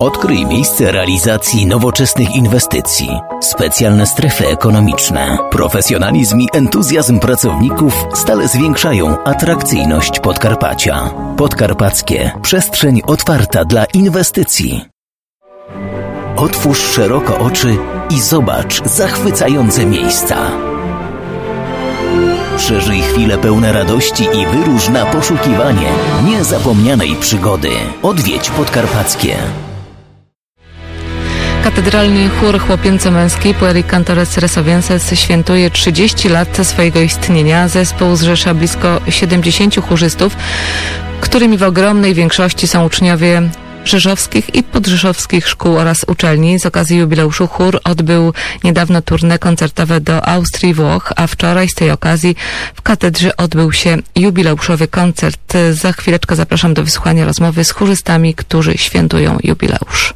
Odkryj miejsce realizacji nowoczesnych inwestycji, specjalne strefy ekonomiczne. Profesjonalizm i entuzjazm pracowników stale zwiększają atrakcyjność Podkarpacia. Podkarpackie przestrzeń otwarta dla inwestycji. Otwórz szeroko oczy i zobacz zachwycające miejsca. Przeżyj chwile pełne radości i wyróż na poszukiwanie niezapomnianej przygody. Odwiedź Podkarpackie. Katedralny chór chłopięco-męski Pueri Cantores Resovienses świętuje 30 lat swojego istnienia. Zespół zrzesza blisko 70 chórzystów, którymi w ogromnej większości są uczniowie rzeszowskich i podrzeszowskich szkół oraz uczelni. Z okazji jubileuszu chór odbył niedawno turnę koncertowe do Austrii Włoch, a wczoraj z tej okazji w katedrze odbył się jubileuszowy koncert. Za chwileczkę zapraszam do wysłuchania rozmowy z chórzystami, którzy świętują jubileusz.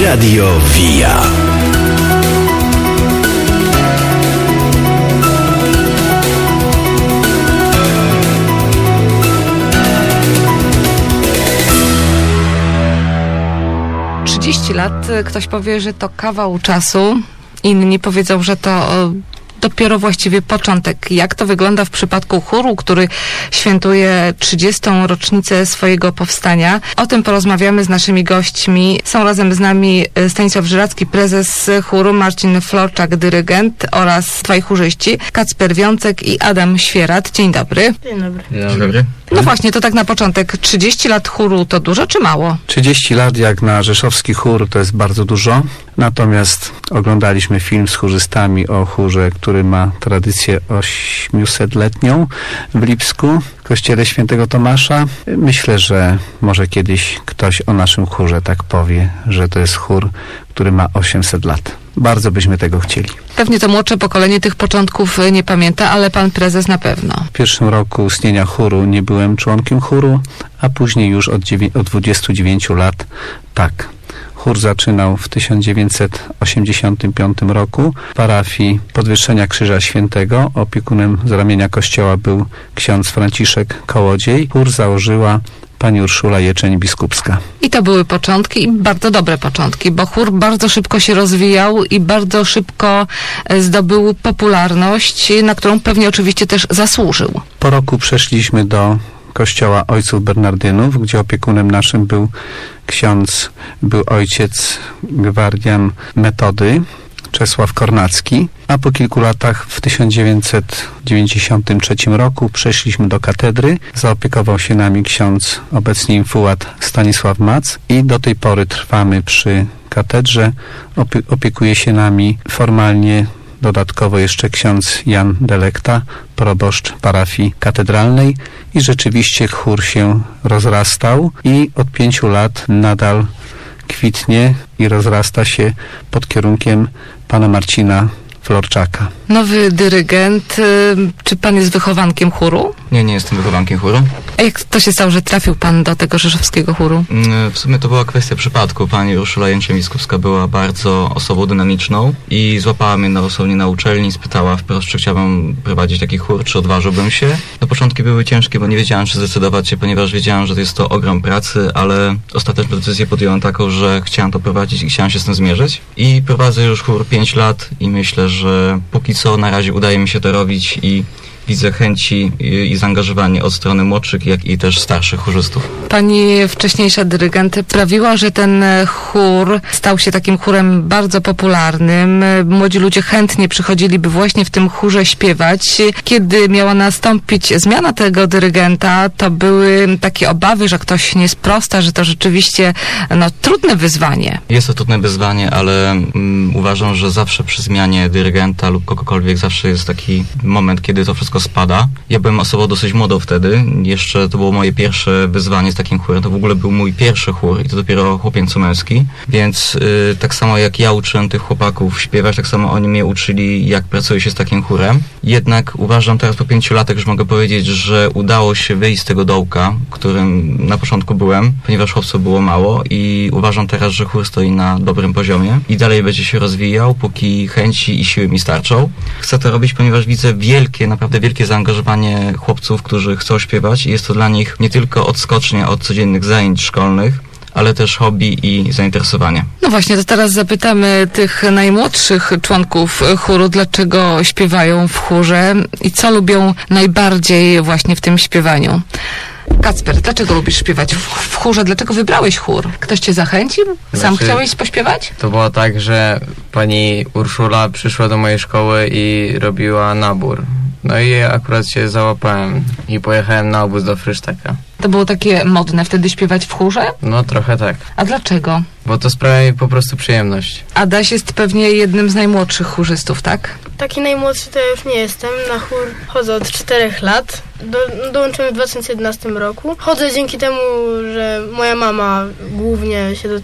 Radio Via. Trzydzieści lat, ktoś powie, że to kawał czasu, inni powiedzą, że to dopiero właściwie początek. Jak to wygląda w przypadku chóru, który świętuje 30. rocznicę swojego powstania? O tym porozmawiamy z naszymi gośćmi. Są razem z nami e, Stanisław Żyracki, prezes chóru, Marcin Florczak, dyrygent oraz dwaj chórzyści, Kacper Wiącek i Adam Świerat. Dzień dobry. Dzień dobry. Dzień dobry. No właśnie, to tak na początek. 30 lat chóru to dużo czy mało? 30 lat jak na rzeszowski chór to jest bardzo dużo. Natomiast oglądaliśmy film z chórzystami o chórze, który ma tradycję 800-letnią w Lipsku, kościele świętego Tomasza. Myślę, że może kiedyś ktoś o naszym chórze tak powie, że to jest chór, który ma 800 lat. Bardzo byśmy tego chcieli. Pewnie to młodsze pokolenie tych początków e, nie pamięta, ale pan prezes na pewno. W pierwszym roku istnienia chóru nie byłem członkiem chóru, a później już od, od 29 lat tak. Chór zaczynał w 1985 roku w parafii Podwyższenia Krzyża Świętego. Opiekunem z ramienia kościoła był ksiądz Franciszek Kołodziej. Chór założyła pani Urszula Jeczeń-Biskupska. I to były początki i bardzo dobre początki, bo chór bardzo szybko się rozwijał i bardzo szybko e, zdobył popularność, na którą pewnie oczywiście też zasłużył. Po roku przeszliśmy do kościoła ojców Bernardynów, gdzie opiekunem naszym był ksiądz, był ojciec gwardian metody, Czesław Kornacki, a po kilku latach w 1993 roku przeszliśmy do katedry. Zaopiekował się nami ksiądz, obecnie infułat Stanisław Mac i do tej pory trwamy przy katedrze. Opie opiekuje się nami formalnie dodatkowo jeszcze ksiądz Jan Delekta, proboszcz parafii katedralnej i rzeczywiście chór się rozrastał i od pięciu lat nadal kwitnie i rozrasta się pod kierunkiem pana Marcina Florczaka. Nowy dyrygent, y, czy pan jest wychowankiem chóru? Nie, nie jestem wychowankiem chóru. A jak to się stało, że trafił pan do tego rzeszowskiego chóru? Mm, W sumie to była kwestia przypadku. Pani Urszula Jęciem-Wiskowska była bardzo osobą dynamiczną i złapała mnie na osobnie na uczelni, spytała wprost, czy chciałbym prowadzić taki chór, czy odważyłbym się. No początki były ciężkie, bo nie wiedziałam, czy zdecydować się, ponieważ wiedziałam, że to jest to ogrom pracy, ale ostateczną decyzję podjąłem taką, że chciałam to prowadzić i chciałam się z tym zmierzyć. I prowadzę już chór 5 lat i myślę, że póki co na razie udaje mi się to robić i widzę chęci i, i zaangażowanie od strony młodszych, jak i też starszych chórzystów. Pani wcześniejsza dyrygent prawiła, że ten chór stał się takim chórem bardzo popularnym. Młodzi ludzie chętnie przychodziliby właśnie w tym chórze śpiewać. Kiedy miała nastąpić zmiana tego dyrygenta, to były takie obawy, że ktoś nie sprosta, że to rzeczywiście no, trudne wyzwanie. Jest to trudne wyzwanie, ale mm, uważam, że zawsze przy zmianie dyrygenta lub kogokolwiek zawsze jest taki moment, kiedy to wszystko spada. Ja byłem osobą dosyć młodą wtedy. Jeszcze to było moje pierwsze wyzwanie z takim chórem. To w ogóle był mój pierwszy chór i to dopiero chłopięco-męski. Więc y, tak samo jak ja uczyłem tych chłopaków śpiewać, tak samo oni mnie uczyli, jak pracuje się z takim chórem. Jednak uważam teraz po pięciu latach już mogę powiedzieć, że udało się wyjść z tego dołka, którym na początku byłem, ponieważ chłopców było mało i uważam teraz, że chór stoi na dobrym poziomie i dalej będzie się rozwijał, póki chęci i siły mi starczą. Chcę to robić, ponieważ widzę wielkie, naprawdę wielkie zaangażowanie chłopców, którzy chcą śpiewać i jest to dla nich nie tylko odskocznia od codziennych zajęć szkolnych, ale też hobby i zainteresowanie. No właśnie, to teraz zapytamy tych najmłodszych członków chóru, dlaczego śpiewają w chórze i co lubią najbardziej właśnie w tym śpiewaniu. Kacper, dlaczego lubisz śpiewać w, w chórze? Dlaczego wybrałeś chór? Ktoś cię zachęcił? Sam Znaczy- chciałeś pośpiewać? To było tak, że pani Urszula przyszła do mojej szkoły i robiła nabór. No i akurat się załapałem i pojechałem na obóz do Frysztaka. To było takie modne wtedy śpiewać w chórze? No trochę tak, A dlaczego? bo to sprawia mi po prostu przyjemność. Adaś jest pewnie jednym z najmłodszych chórzystów, tak? Taki najmłodszy to ja już nie jestem. Na chór chodzę od 4 lat. Do, dołączyłem w 2011 roku. Chodzę dzięki temu, że moja mama głównie się do,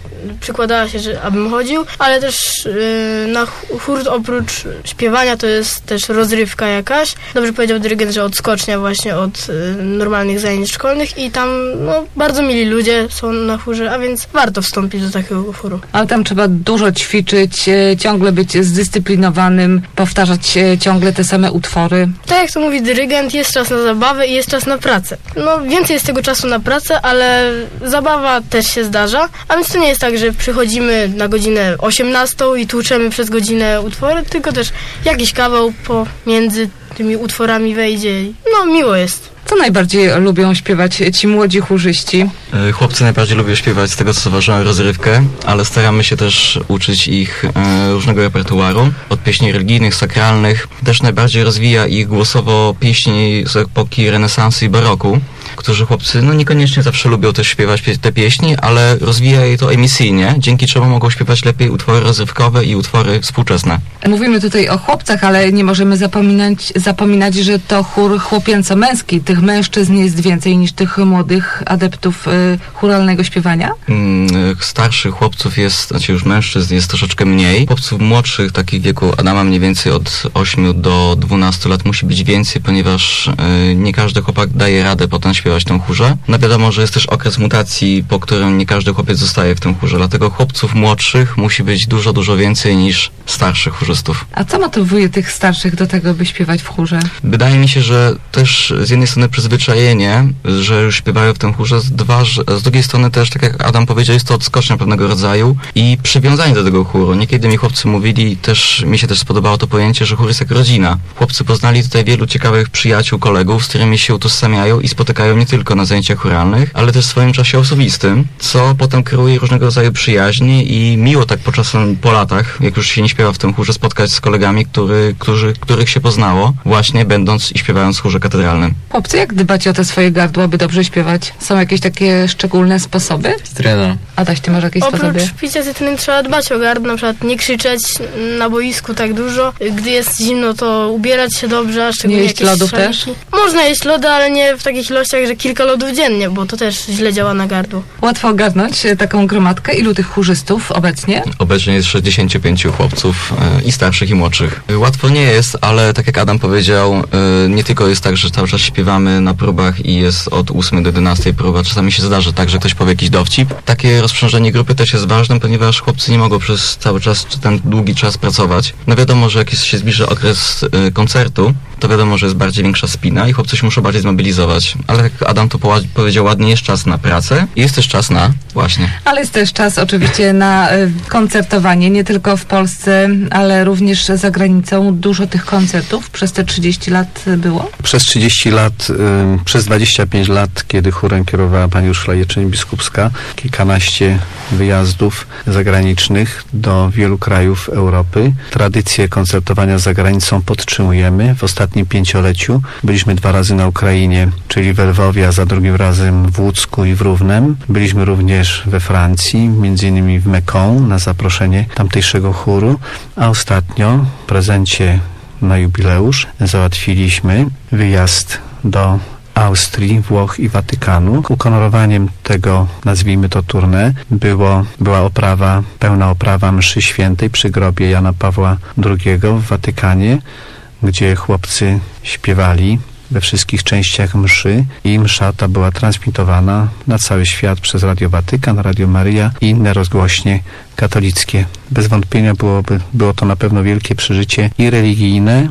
przykładała się, że abym chodził, ale też yy, na ch- chór oprócz śpiewania to jest też rozrywka jakaś. Dobrze powiedział dyrygent, że odskocznia właśnie od yy, normalnych zajęć szkolnych i tam no, bardzo mili ludzie są na chórze, a więc warto wstąpić do takiego chóru. Ale tam trzeba dużo ćwiczyć, e, ciągle być zdyscyplinowanym, powtarzać e, ciągle te same utwory. Tak jak to mówi dyrygent, jest czas na zabawę i jest czas na pracę. No, więcej jest tego czasu na pracę, ale zabawa też się zdarza. A więc to nie jest tak, że przychodzimy na godzinę 18 i tłuczemy przez godzinę utwory, tylko też jakiś kawał pomiędzy tymi utworami wejdzie. No, miło jest. Co najbardziej lubią śpiewać ci młodzi chórzyści? E, Chłopcy najbardziej lubią śpiewać z tego, co zauważyłem, rozrywkę, ale staramy się też uczyć ich e, różnego repertuaru, od pieśni religijnych, sakralnych. Też najbardziej rozwija ich głosowo pieśni z epoki renesansu i baroku, którzy chłopcy no niekoniecznie zawsze lubią też śpiewać pie- te pieśni, ale rozwija je to emisyjnie, dzięki czemu mogą śpiewać lepiej utwory rozrywkowe i utwory współczesne. Mówimy tutaj o chłopcach, ale nie możemy zapominać, zapominać że to chór chłopięco-męski. Tych mężczyzn jest więcej niż tych młodych adeptów y, chóralnego śpiewania. Mm, starszych chłopców jest, znaczy już mężczyzn jest troszeczkę mniej. Chłopców młodszych, takich wieku Adama mniej więcej od 8 do 12 lat musi być więcej, ponieważ e, nie każdy chłopak daje radę potem śpiewać chórze. No wiadomo, że jest też okres mutacji, po którym nie każdy chłopiec zostaje w tym chórze, dlatego chłopców młodszych musi być dużo, dużo więcej niż starszych chórzystów. A co motywuje tych starszych do tego, by śpiewać w chórze? Wydaje mi się, że też z jednej strony przyzwyczajenie, że już śpiewają w tym chórze, z, dwa, z drugiej strony też, tak jak Adam powiedział, jest to odskocznia pewnego rodzaju i przywiązanie do tego chóru. Niekiedy mi chłopcy mówili, też mi się też spodobało to pojęcie, że chór jest jak rodzina. Chłopcy poznali tutaj wielu ciekawych przyjaciół, kolegów, z którymi się utożsamiają i spotykają nie tylko na zajęciach chóralnych, ale też w swoim czasie osobistym, co potem kreuje różnego rodzaju przyjaźni i miło tak po czasem, po latach, jak już się nie śpiewa w tym chórze, spotkać z kolegami, który, którzy, których się poznało, właśnie będąc i śpiewając w chórze katedralnym. Chłopcy, jak dbacie o te swoje gardła, by dobrze śpiewać? Są jakieś takie szczególne sposoby? Stryna. Adaś, ty masz jakieś sposoby? Oprócz picia cytryny trzeba dbać o gardło, na przykład nie krzyczeć na boisku tak dużo. Gdy jest zimno, to ubierać się dobrze, a szczególnie Nie jeść lodów szaliki. też? Można jeść lody, ale nie w takich ilościach, że kilka lodów dziennie, bo to też źle działa na gardło. Łatwo ogarnąć e, taką gromadkę. Ilu tych chórzystów obecnie? Obecnie jest 65 chłopców e, i starszych i młodszych. E, Łatwo nie jest, ale tak jak Adam powiedział, nie tylko jest tak, że cały czas śpiewamy na próbach i jest od 8 do 11 próba. Czasami się zdarzy tak, że ktoś powie jakiś dowcip. Takie rozprzężenie grupy też jest ważne, ponieważ chłopcy nie mogą przez cały czas, czy ten długi czas pracować. No wiadomo, że jak się zbliża okres e, koncertu, to wiadomo, że jest bardziej większa spina i chłopcy się muszą bardziej zmobilizować. Ale jak Adam to powiedział ładnie, jest czas na pracę i jest też czas na, właśnie, Ale jest też czas oczywiście na e, koncertowanie, nie tylko w Polsce, ale również za granicą. Dużo tych koncertów przez te 30 lat było. Przez 30 lat, y, przez 25 lat, kiedy chórem kierowała pani Urszula Jeczeń-Biskupska, kilkanaście wyjazdów zagranicznych do wielu krajów Europy. Tradycję koncertowania za granicą podtrzymujemy. W ostatnim pięcioleciu byliśmy dwa razy na Ukrainie, czyli w Lwowie, a za drugim razem w Łódzku i w Równem. Byliśmy również we Francji, między innymi w Mekon na zaproszenie tamtejszego chóru, a ostatnio w prezencie na jubileusz załatwiliśmy wyjazd do Austrii, Włoch i Watykanu. Ukonorowaniem tego, nazwijmy to tournée, było, była oprawa, pełna oprawa mszy świętej przy grobie Jana Pawła II w Watykanie, gdzie chłopcy śpiewali we wszystkich częściach mszy i msza ta była transmitowana na cały świat przez Radio Watykan, Radio Maryja i inne rozgłośnie katolickie. Bez wątpienia byłoby, było to na pewno wielkie przeżycie i religijne,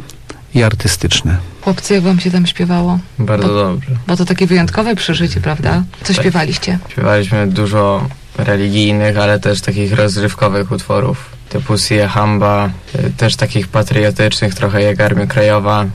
i artystyczne. Chłopcy, jak wam się tam śpiewało? Bardzo Bo- dobrze. Bo to takie wyjątkowe przeżycie, prawda? Co Tak. śpiewaliście? Śpiewaliśmy dużo religijnych, ale też takich rozrywkowych utworów typu Sie Hamba, y, też takich patriotycznych, trochę jak Armia Krajowa,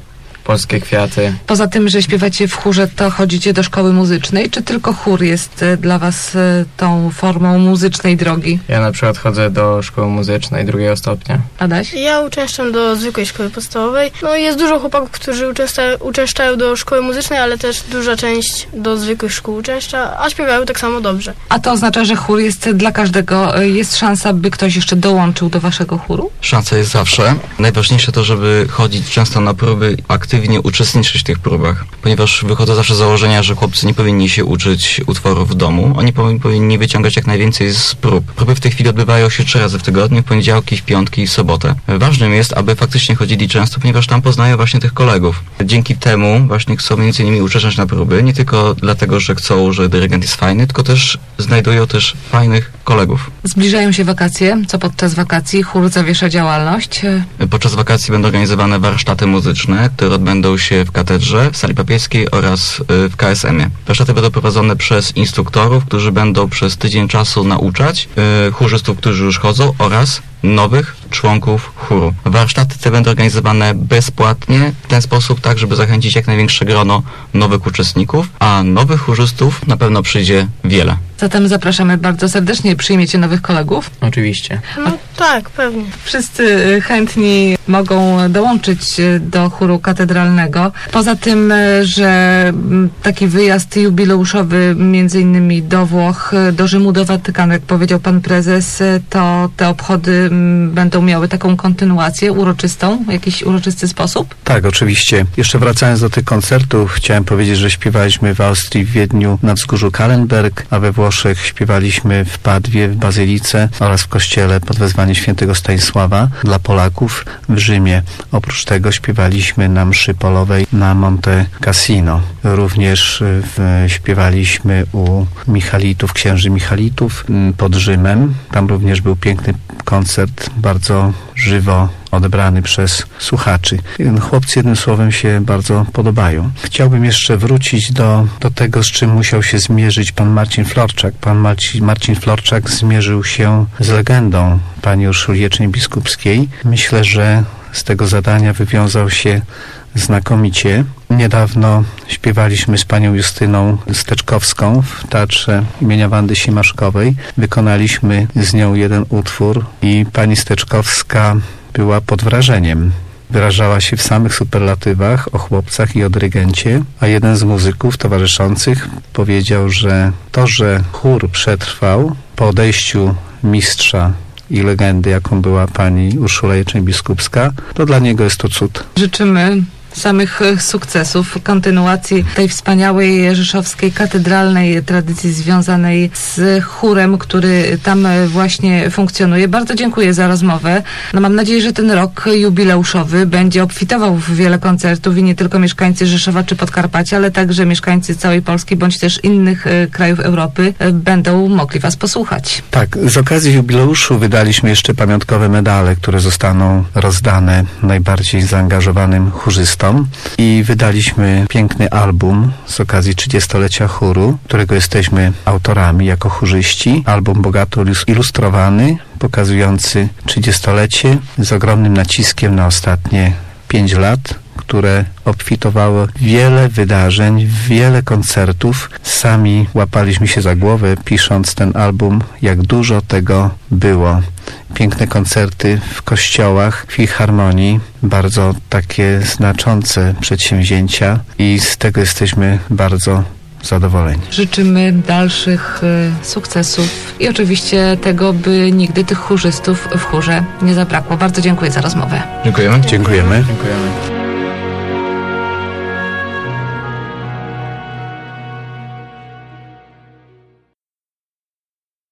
Polskie Kwiaty. Poza tym, że śpiewacie w chórze, to chodzicie do szkoły muzycznej, czy tylko chór jest e, dla was e, tą formą muzycznej drogi? Ja na przykład chodzę do szkoły muzycznej drugiego stopnia. Adaś? Ja uczęszczam do zwykłej szkoły podstawowej. No jest dużo chłopaków, którzy uczęszcza, uczęszczają do szkoły muzycznej, ale też duża część do zwykłych szkół uczęszcza, a śpiewają tak samo dobrze. A to oznacza, że chór jest dla każdego. E, Jest szansa, by ktoś jeszcze dołączył do waszego chóru? Szansa jest zawsze. Najważniejsze to, żeby chodzić często na próby, aktywnie uczestniczyć w tych próbach, ponieważ wychodzę zawsze z założenia, że chłopcy nie powinni się uczyć utworów w domu. Oni powi- powinni wyciągać jak najwięcej z prób. Próby w tej chwili odbywają się trzy razy w tygodniu, w poniedziałki, w piątki i w sobotę. Ważnym jest, aby faktycznie chodzili często, ponieważ tam poznają właśnie tych kolegów. Dzięki temu właśnie chcą między innymi uczestniczyć na próby, nie tylko dlatego, że chcą, że dyrygent jest fajny, tylko też znajdują też fajnych kolegów. Zbliżają się wakacje. Co podczas wakacji chór zawiesza działalność? Podczas wakacji będą organizowane warsztaty muzyczne, które odbędą się w katedrze, w sali papieskiej oraz y, w KSM-ie. Warsztaty będą prowadzone przez instruktorów, którzy będą przez tydzień czasu nauczać y, chórzystów, którzy już chodzą oraz nowych członków chóru. Warsztaty te będą organizowane bezpłatnie, w ten sposób tak, żeby zachęcić jak największe grono nowych uczestników, a nowych chórzystów na pewno przyjdzie wiele. Zatem zapraszamy bardzo serdecznie. Przyjmiecie nowych kolegów. Oczywiście. No tak, pewnie. Wszyscy y, chętni mogą dołączyć y, do chóru katedralnego. Poza tym, y, że mm, taki wyjazd jubileuszowy między innymi do Włoch, do Rzymu, do Watykanu, jak powiedział pan prezes, to te obchody mm, będą miały taką kontynuację uroczystą, w jakiś uroczysty sposób. Tak, oczywiście. Jeszcze wracając do tych koncertów, chciałem powiedzieć, że śpiewaliśmy w Austrii, w Wiedniu na wzgórzu Kallenberg, a we Włoszech śpiewaliśmy w Padwie, w Bazylice oraz w kościele pod wezwaniem świętego Stanisława dla Polaków w Rzymie. Oprócz tego śpiewaliśmy na mszy polowej na Monte Cassino. Również y, śpiewaliśmy u Michalitów, księży Michalitów pod Rzymem. Tam również był piękny koncert, bardzo żywo odebrany przez słuchaczy. Chłopcy jednym słowem się bardzo podobają. Chciałbym jeszcze wrócić do, do tego, z czym musiał się zmierzyć pan Marcin Florczak. Pan Marcin, Marcin Florczak zmierzył się z legendą pani Urszuli Jeczeń-Biskupskiej. Myślę, że z tego zadania wywiązał się znakomicie. Niedawno śpiewaliśmy z panią Justyną Steczkowską w Teatrze imienia Wandy Simaszkowej. Wykonaliśmy z nią jeden utwór i pani Steczkowska była pod wrażeniem. Wyrażała się w samych superlatywach o chłopcach i o dyrygencie, a jeden z muzyków towarzyszących powiedział, że to, że chór przetrwał po odejściu mistrza i legendy, jaką była pani Urszula Jeczeń-Biskupska, to dla niego jest to cud. Życzymy samych e, sukcesów, kontynuacji tej wspaniałej rzeszowskiej katedralnej tradycji związanej z chórem, który tam e, właśnie funkcjonuje. Bardzo dziękuję za rozmowę. No mam nadzieję, że ten rok jubileuszowy będzie obfitował w wiele koncertów i nie tylko mieszkańcy Rzeszowa czy Podkarpacia, ale także mieszkańcy całej Polski bądź też innych e, krajów Europy będą mogli Was posłuchać. Tak, z okazji jubileuszu wydaliśmy jeszcze pamiątkowe medale, które zostaną rozdane najbardziej zaangażowanym chórzystom i wydaliśmy piękny album z okazji 30-lecia chóru, którego jesteśmy autorami jako chórzyści. Album bogato ilus- ilustrowany, pokazujący 30-lecie z ogromnym naciskiem na ostatnie 5 lat które obfitowało wiele wydarzeń, wiele koncertów. Sami łapaliśmy się za głowę, pisząc ten album, jak dużo tego było. Piękne koncerty w kościołach, filharmonii, bardzo takie znaczące przedsięwzięcia i z tego jesteśmy bardzo zadowoleni. Życzymy dalszych e, sukcesów i oczywiście tego, by nigdy tych chórzystów w chórze nie zabrakło. Bardzo dziękuję za rozmowę. Dziękujemy. Dziękujemy. Dziękujemy.